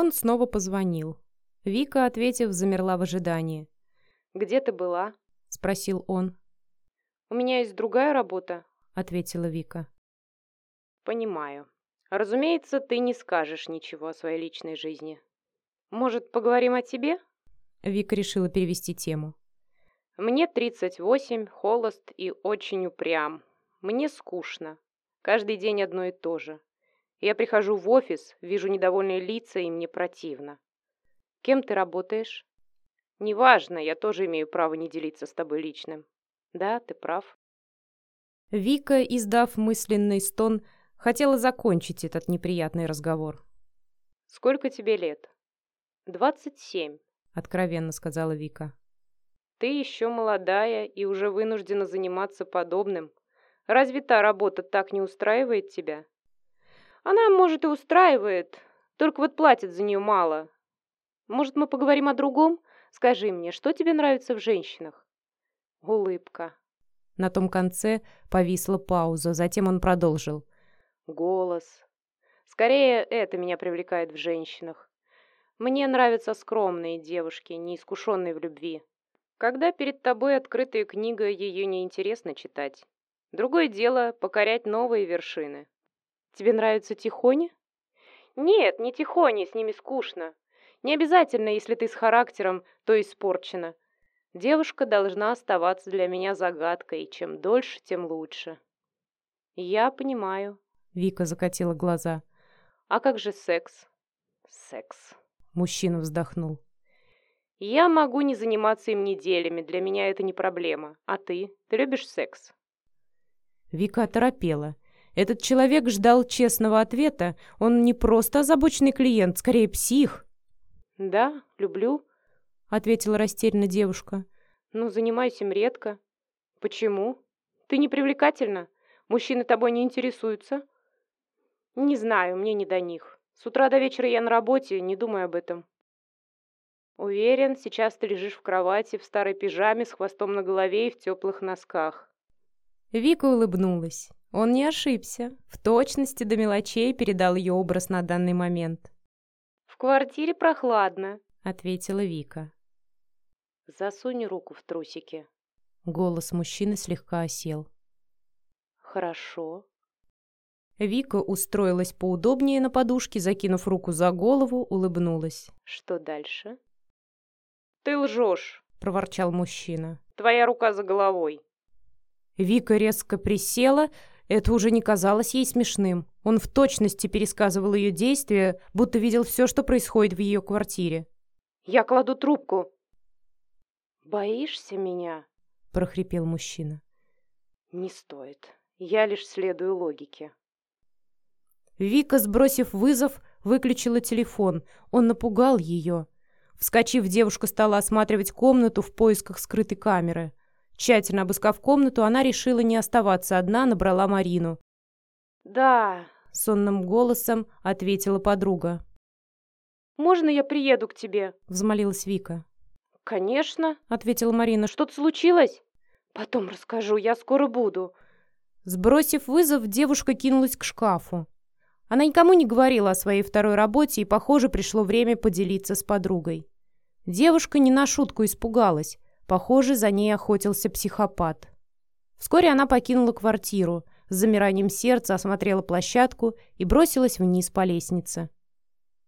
Он снова позвонил. Вика, ответив, замерла в ожидании. «Где ты была?» — спросил он. «У меня есть другая работа», — ответила Вика. «Понимаю. Разумеется, ты не скажешь ничего о своей личной жизни. Может, поговорим о тебе?» Вика решила перевести тему. «Мне 38, холост и очень упрям. Мне скучно. Каждый день одно и то же. Я прихожу в офис, вижу недовольные лица, и мне противно. Кем ты работаешь? Неважно, я тоже имею право не делиться с тобой личным. Да, ты прав. Вика, издав мысленный стон, хотела закончить этот неприятный разговор. Сколько тебе лет? Двадцать семь, откровенно сказала Вика. Ты еще молодая и уже вынуждена заниматься подобным. Разве та работа так не устраивает тебя? Она, может, и устраивает, только вот платят за нее мало. Может, мы поговорим о другом? Скажи мне, что тебе нравится в женщинах? Улыбка. На том конце повисла пауза, затем он продолжил. Голос. Скорее, это меня привлекает в женщинах. Мне нравятся скромные девушки, неискушенные в любви. Когда перед тобой открытая книга, ее неинтересно читать. Другое дело — покорять новые вершины. Тебе нравятся тихони? Нет, не тихони, с ними скучно. Не обязательно, если ты с характером, то испорчена. Девушка должна оставаться для меня загадкой, и чем дольше, тем лучше. Я понимаю. Вика закатила глаза. А как же секс? Секс. Мужчина вздохнул. Я могу не заниматься им неделями, для меня это не проблема. А ты? Ты любишь секс? Вика оторопела. Этот человек ждал честного ответа. Он не просто озабоченный клиент, скорее псих. «Да, люблю», — ответила растерянно девушка. «Но занимаюсь им редко». «Почему? Ты не привлекательна? Мужчины тобой не интересуются?» «Не знаю, мне не до них. С утра до вечера я на работе, не думай об этом». «Уверен, сейчас ты лежишь в кровати в старой пижаме с хвостом на голове и в теплых носках». Вика улыбнулась. Он не ошибся. В точности до мелочей передал ее образ на данный момент. «В квартире прохладно», — ответила Вика. «Засунь руку в трусики». Голос мужчины слегка осел. «Хорошо». Вика устроилась поудобнее на подушке, закинув руку за голову, улыбнулась. «Что дальше?» «Ты лжешь», — проворчал мужчина. «Твоя рука за головой». Вика резко присела, это уже не казалось ей смешным. Он в точности пересказывал ее действия, будто видел все, что происходит в ее квартире. «Я кладу трубку». «Боишься меня?» – прохрипел мужчина. «Не стоит. Я лишь следую логике». Вика, сбросив вызов, выключила телефон. Он напугал ее. Вскочив, девушка стала осматривать комнату в поисках скрытой камеры. Тщательно обыскав комнату, она решила не оставаться одна, набрала Марину. «Да», — сонным голосом ответила подруга. «Можно я приеду к тебе?» — взмолилась Вика. «Конечно», — ответила Марина. «Что-то случилось?» «Потом расскажу, я скоро буду». Сбросив вызов, девушка кинулась к шкафу. Она никому не говорила о своей второй работе, и, похоже, пришло время поделиться с подругой. Девушка не на шутку испугалась. Похоже, за ней охотился психопат. Вскоре она покинула квартиру, с замиранием сердца осмотрела площадку и бросилась вниз по лестнице.